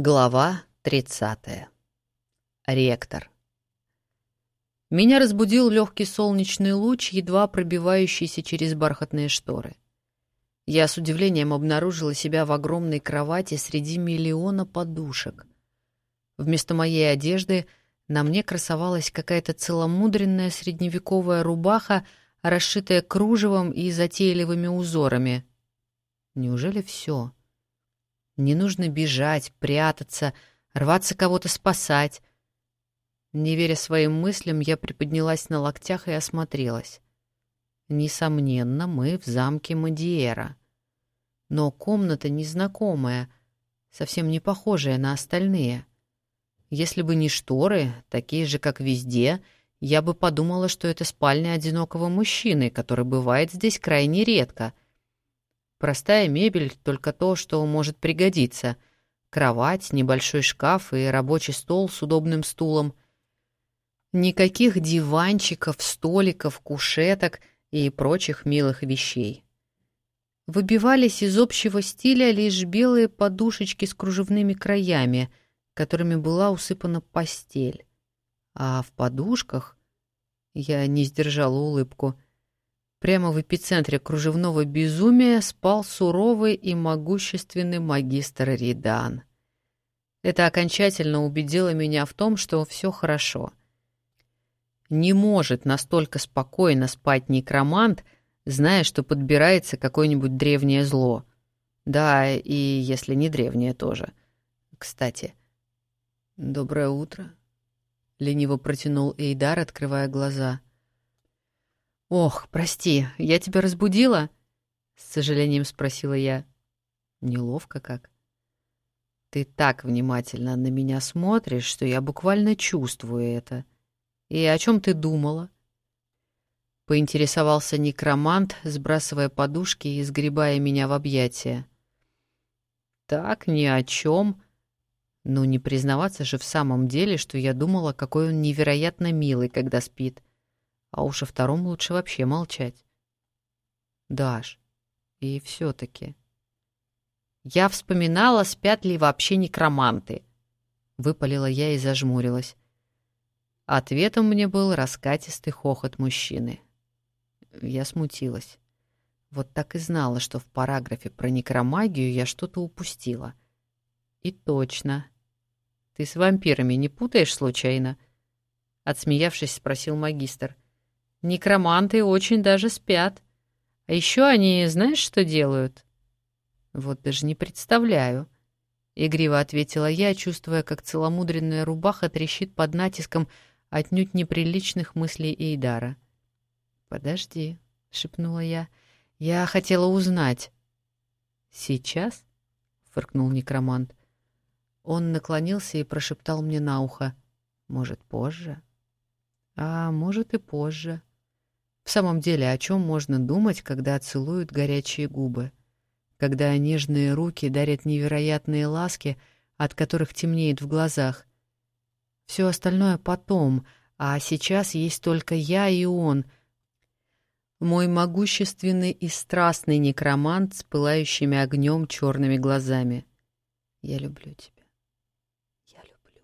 Глава 30. Ректор. Меня разбудил легкий солнечный луч, едва пробивающийся через бархатные шторы. Я с удивлением обнаружила себя в огромной кровати среди миллиона подушек. Вместо моей одежды на мне красовалась какая-то целомудренная средневековая рубаха, расшитая кружевом и затейливыми узорами. Неужели все? — не нужно бежать, прятаться, рваться кого-то спасать. Не веря своим мыслям, я приподнялась на локтях и осмотрелась. Несомненно, мы в замке Мадиера. Но комната незнакомая, совсем не похожая на остальные. Если бы не шторы, такие же, как везде, я бы подумала, что это спальня одинокого мужчины, который бывает здесь крайне редко — Простая мебель, только то, что может пригодиться. Кровать, небольшой шкаф и рабочий стол с удобным стулом. Никаких диванчиков, столиков, кушеток и прочих милых вещей. Выбивались из общего стиля лишь белые подушечки с кружевными краями, которыми была усыпана постель. А в подушках... Я не сдержала улыбку — Прямо в эпицентре кружевного безумия спал суровый и могущественный магистр Ридан. Это окончательно убедило меня в том, что все хорошо. Не может настолько спокойно спать некромант, зная, что подбирается какое-нибудь древнее зло. Да, и если не древнее тоже. Кстати, доброе утро. Лениво протянул Эйдар, открывая глаза — «Ох, прости, я тебя разбудила?» — с сожалением спросила я. Неловко как. «Ты так внимательно на меня смотришь, что я буквально чувствую это. И о чем ты думала?» Поинтересовался некромант, сбрасывая подушки и сгребая меня в объятия. «Так, ни о чем. Ну, не признаваться же в самом деле, что я думала, какой он невероятно милый, когда спит а уж о втором лучше вообще молчать. Даш, и все-таки... Я вспоминала, спят ли вообще некроманты. Выпалила я и зажмурилась. Ответом мне был раскатистый хохот мужчины. Я смутилась. Вот так и знала, что в параграфе про некромагию я что-то упустила. И точно. Ты с вампирами не путаешь случайно? Отсмеявшись, спросил магистр. — Некроманты очень даже спят. А еще они, знаешь, что делают? Вот даже не представляю. Игриво ответила я, чувствуя, как целомудренная рубаха трещит под натиском отнюдь неприличных мыслей Эйдара. «Подожди», — шепнула я, — «я хотела узнать». «Сейчас?» — фыркнул некромант. Он наклонился и прошептал мне на ухо. «Может, позже?» «А может, и позже», в самом деле, о чем можно думать, когда целуют горячие губы? Когда нежные руки дарят невероятные ласки, от которых темнеет в глазах? Все остальное потом, а сейчас есть только я и он. Мой могущественный и страстный некромант с пылающими огнем черными глазами. Я люблю тебя. Я люблю.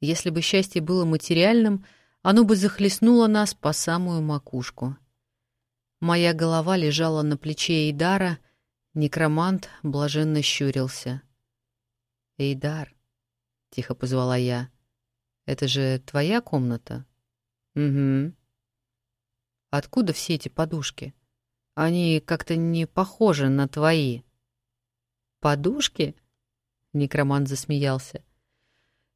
Если бы счастье было материальным — оно бы захлестнуло нас по самую макушку. Моя голова лежала на плече Эйдара, некромант блаженно щурился. «Эйдар», — тихо позвала я, — «это же твоя комната?» «Угу». «Откуда все эти подушки? Они как-то не похожи на твои». «Подушки?» — некромант засмеялся.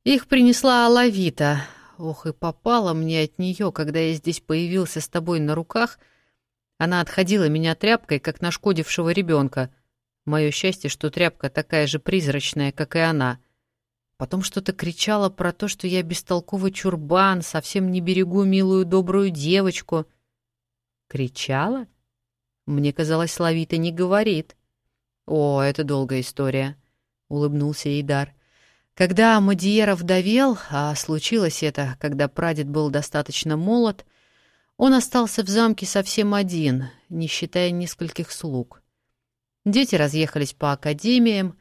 «Их принесла Алавита. Ох, и попала мне от нее, когда я здесь появился с тобой на руках. Она отходила меня тряпкой, как нашкодившего ребенка. Мое счастье, что тряпка такая же призрачная, как и она. Потом что-то кричала про то, что я бестолковый чурбан, совсем не берегу милую добрую девочку. Кричала? Мне казалось, Лавита не говорит. О, это долгая история, — улыбнулся Идар. Когда Мадиера вдовел, а случилось это, когда прадед был достаточно молод, он остался в замке совсем один, не считая нескольких слуг. Дети разъехались по академиям,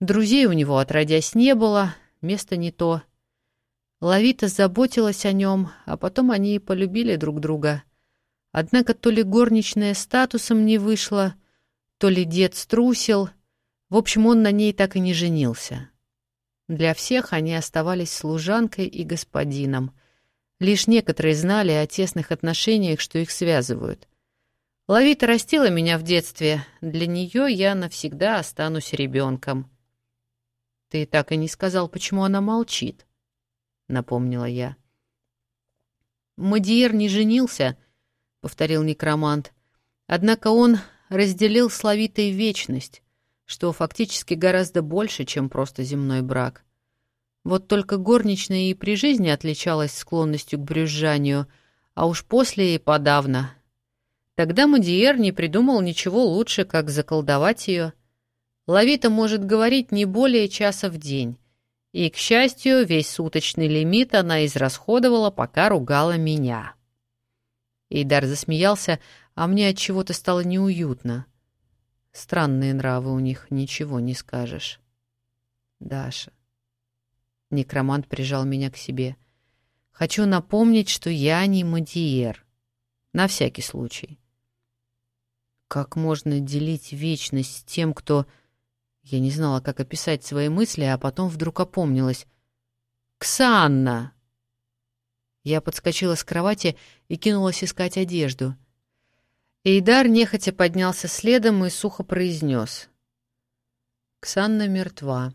Друзей у него отродясь не было, место не то. Лавита заботилась о нем, а потом они полюбили друг друга. Однако то ли горничная статусом не вышла, то ли дед струсил. В общем, он на ней так и не женился. Для всех они оставались служанкой и господином. Лишь некоторые знали о тесных отношениях, что их связывают. Лавита растила меня в детстве. Для нее я навсегда останусь ребенком. «Ты так и не сказал, почему она молчит», — напомнила я. «Мадиер не женился», — повторил некромант. «Однако он разделил с Лавитой вечность, что фактически гораздо больше, чем просто земной брак. Вот только горничная и при жизни отличалась склонностью к брюзжанию, а уж после и подавно. Тогда Мадиер не придумал ничего лучше, как заколдовать ее — Лавита может говорить не более часа в день. И, к счастью, весь суточный лимит она израсходовала, пока ругала меня. Эйдар засмеялся, а мне от чего-то стало неуютно. Странные нравы у них, ничего не скажешь. Даша. Некромант прижал меня к себе. Хочу напомнить, что я не мадиер. На всякий случай. Как можно делить вечность с тем, кто я не знала, как описать свои мысли, а потом вдруг опомнилась. «Ксанна!» Я подскочила с кровати и кинулась искать одежду. Эйдар нехотя поднялся следом и сухо произнес. «Ксанна мертва.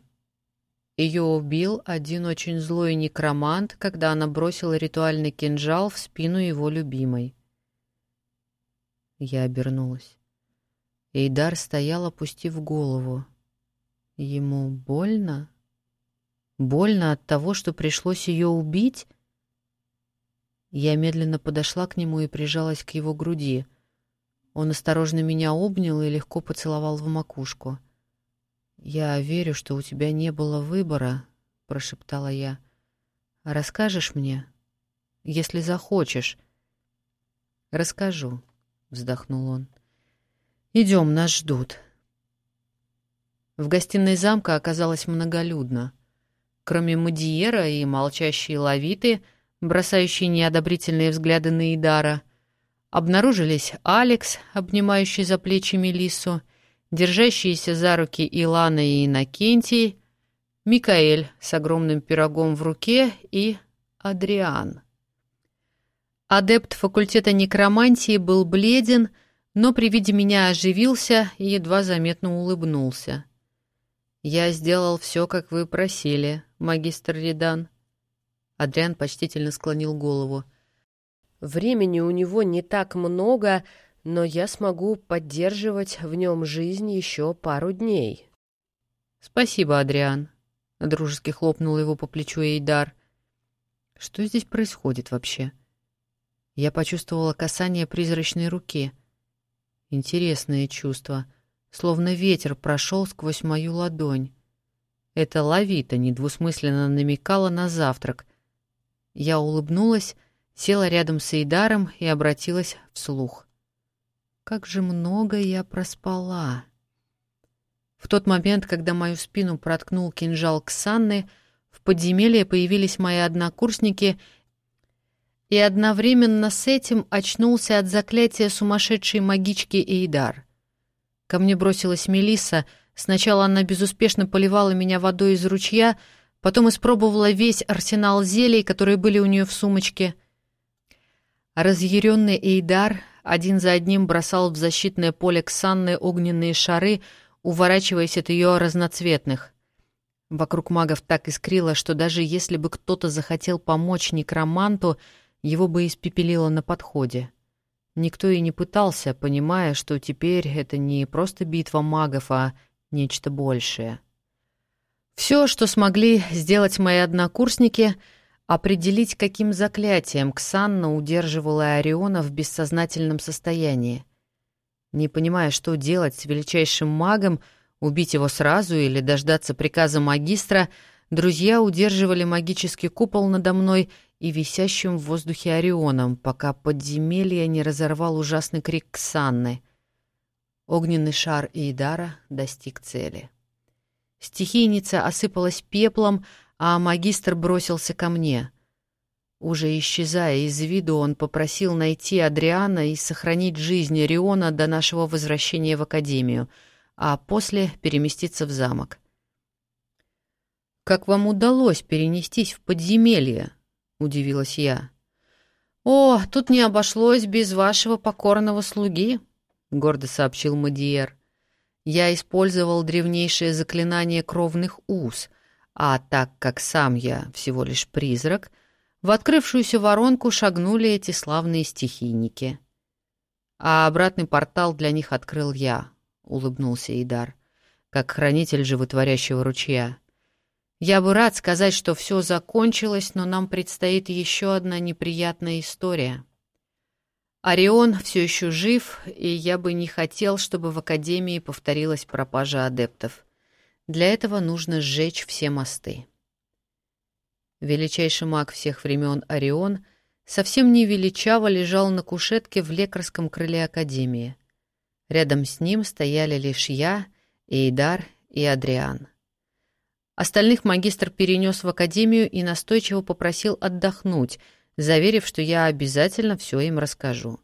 Ее убил один очень злой некромант, когда она бросила ритуальный кинжал в спину его любимой». Я обернулась. Эйдар стоял, опустив голову. Ему больно? Больно от того, что пришлось ее убить? Я медленно подошла к нему и прижалась к его груди. Он осторожно меня обнял и легко поцеловал в макушку. «Я верю, что у тебя не было выбора», — прошептала я. «Расскажешь мне, если захочешь?» «Расскажу», — вздохнул он. «Идем, нас ждут». В гостиной замка оказалось многолюдно. Кроме Мадиера и молчащей Лавиты, бросающей неодобрительные взгляды на Идара, обнаружились Алекс, обнимающий за плечи Мелиссу, держащиеся за руки Илана и Иннокентий, Микаэль с огромным пирогом в руке и Адриан. Адепт факультета некромантии был бледен, но при виде меня оживился и едва заметно улыбнулся. «Я сделал все, как вы просили, магистр Ридан». Адриан почтительно склонил голову. «Времени у него не так много, но я смогу поддерживать в нем жизнь еще пару дней». «Спасибо, Адриан», — дружески хлопнул его по плечу Эйдар. «Что здесь происходит вообще?» Я почувствовала касание призрачной руки. Интересное чувство — словно ветер прошел сквозь мою ладонь. Это лавита недвусмысленно намекала на завтрак. Я улыбнулась, села рядом с Эйдаром и обратилась вслух. Как же много я проспала. В тот момент, когда мою спину проткнул кинжал Ксанны, в подземелье появились мои однокурсники, и одновременно с этим очнулся от заклятия сумасшедшей магички Эйдар — Ко мне бросилась Мелисса. Сначала она безуспешно поливала меня водой из ручья, потом испробовала весь арсенал зелий, которые были у нее в сумочке. Разъяренный Эйдар один за одним бросал в защитное поле Ксанны огненные шары, уворачиваясь от ее разноцветных. Вокруг магов так искрило, что даже если бы кто-то захотел помочь некроманту, его бы испепелило на подходе. Никто и не пытался, понимая, что теперь это не просто битва магов, а нечто большее. Все, что смогли сделать мои однокурсники, определить, каким заклятием Ксанна удерживала Ориона в бессознательном состоянии. Не понимая, что делать с величайшим магом, убить его сразу или дождаться приказа магистра, друзья удерживали магический купол надо мной и висящим в воздухе Орионом, пока подземелье не разорвал ужасный крик Ксанны. Огненный шар Иидара достиг цели. Стихийница осыпалась пеплом, а магистр бросился ко мне. Уже исчезая из виду, он попросил найти Адриана и сохранить жизнь Риона до нашего возвращения в Академию, а после переместиться в замок. «Как вам удалось перенестись в подземелье?» — удивилась я. «О, тут не обошлось без вашего покорного слуги», — гордо сообщил Мадиер. «Я использовал древнейшее заклинание кровных уз, а так как сам я всего лишь призрак — в открывшуюся воронку шагнули эти славные стихийники. А обратный портал для них открыл я, — улыбнулся Идар, как хранитель животворящего ручья. Я бы рад сказать, что все закончилось, но нам предстоит еще одна неприятная история. Орион все еще жив, и я бы не хотел, чтобы в Академии повторилась пропажа адептов. Для этого нужно сжечь все мосты. Величайший маг всех времен Орион совсем не величаво лежал на кушетке в лекарском крыле Академии. Рядом с ним стояли лишь я, Эйдар и Адриан. Остальных магистр перенес в Академию и настойчиво попросил отдохнуть, заверив, что я обязательно все им расскажу.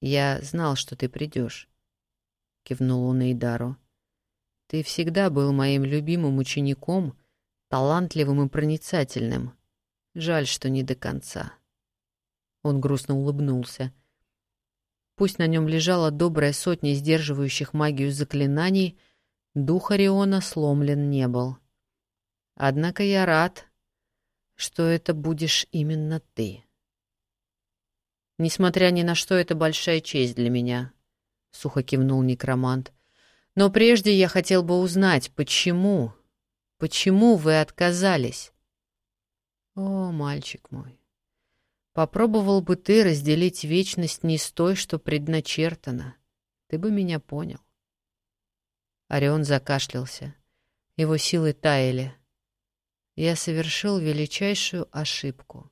«Я знал, что ты придешь», — кивнул он Эйдару. «Ты всегда был моим любимым учеником», — талантливым и проницательным. Жаль, что не до конца. Он грустно улыбнулся. Пусть на нем лежала добрая сотня сдерживающих магию заклинаний, дух Ориона сломлен не был. Однако я рад, что это будешь именно ты. Несмотря ни на что, это большая честь для меня, — сухо кивнул некромант. Но прежде я хотел бы узнать, почему Почему вы отказались? О, мальчик мой, попробовал бы ты разделить вечность не с той, что предначертано. Ты бы меня понял. Орион закашлялся. Его силы таяли. Я совершил величайшую ошибку.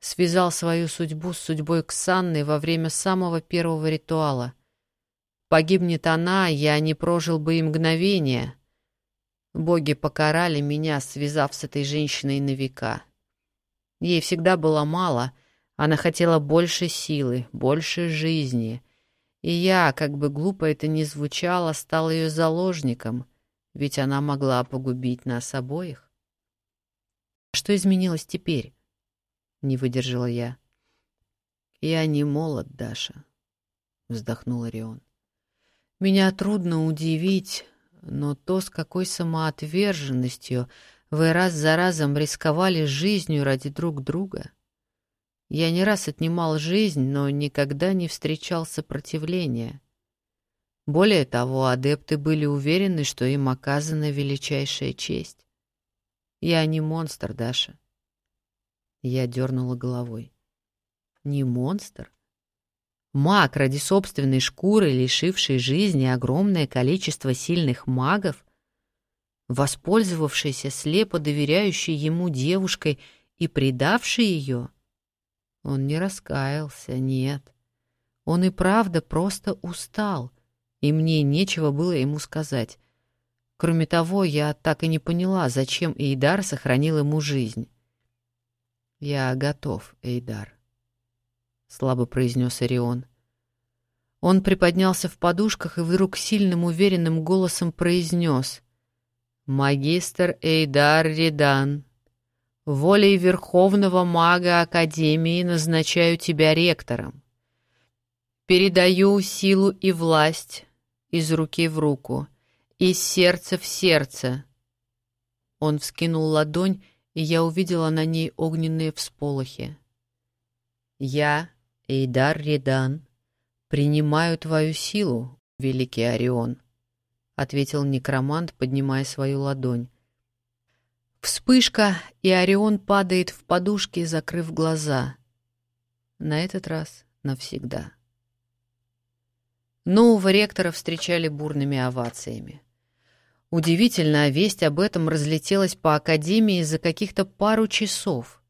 Связал свою судьбу с судьбой Ксанны во время самого первого ритуала. Погибнет она, я не прожил бы и мгновения — Боги покарали меня, связав с этой женщиной на века. Ей всегда было мало, она хотела больше силы, больше жизни. И я, как бы глупо это ни звучало, стал ее заложником, ведь она могла погубить нас обоих. Что изменилось теперь? Не выдержала я. Я не молод, Даша, вздохнул Орион. Меня трудно удивить, но то, с какой самоотверженностью вы раз за разом рисковали жизнью ради друг друга. Я не раз отнимал жизнь, но никогда не встречал сопротивления. Более того, адепты были уверены, что им оказана величайшая честь. Я не монстр, Даша. Я дернула головой. Не монстр? Маг ради собственной шкуры, лишивший жизни огромное количество сильных магов, воспользовавшийся слепо доверяющей ему девушкой и предавший ее, он не раскаялся, нет. Он и правда просто устал, и мне нечего было ему сказать. Кроме того, я так и не поняла, зачем Эйдар сохранил ему жизнь. «Я готов, Эйдар», — слабо произнес Орион. Он приподнялся в подушках и вдруг сильным уверенным голосом произнес «Магистр Эйдар Ридан, волей Верховного Мага Академии назначаю тебя ректором. Передаю силу и власть из руки в руку, из сердца в сердце». Он вскинул ладонь, и я увидела на ней огненные всполохи. «Я, Эйдар Ридан, принимаю твою силу, великий Орион», — ответил некромант, поднимая свою ладонь. Вспышка, и Орион падает в подушки, закрыв глаза. На этот раз навсегда. Нового ректора встречали бурными овациями. Удивительно, весть об этом разлетелась по Академии за каких-то пару часов.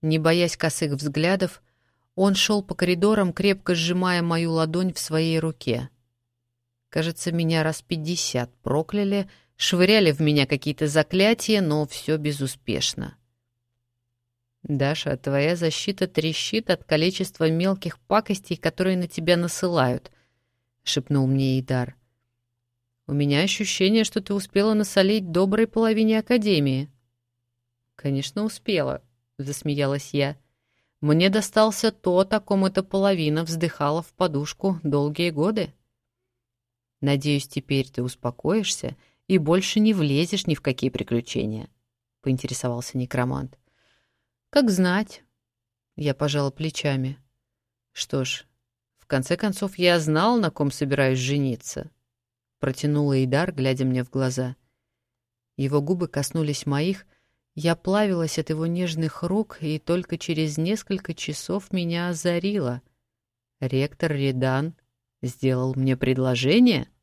Не боясь косых взглядов, он шел по коридорам, крепко сжимая мою ладонь в своей руке. Кажется, меня раз пятьдесят прокляли, швыряли в меня какие-то заклятия, но все безуспешно. «Даша, твоя защита трещит от количества мелких пакостей, которые на тебя насылают», — шепнул мне Идар. «У меня ощущение, что ты успела насолить доброй половине Академии». «Конечно, успела», — засмеялась я. «Мне достался тот, о ком эта половина вздыхала в подушку долгие годы». «Надеюсь, теперь ты успокоишься и больше не влезешь ни в какие приключения», — поинтересовался некромант. «Как знать». Я пожала плечами. «Что ж, в конце концов, я знал, на ком собираюсь жениться», — протянула Идар, глядя мне в глаза. Его губы коснулись моих, я плавилась от его нежных рук, и только через несколько часов меня озарило. Ректор Редан сделал мне предложение —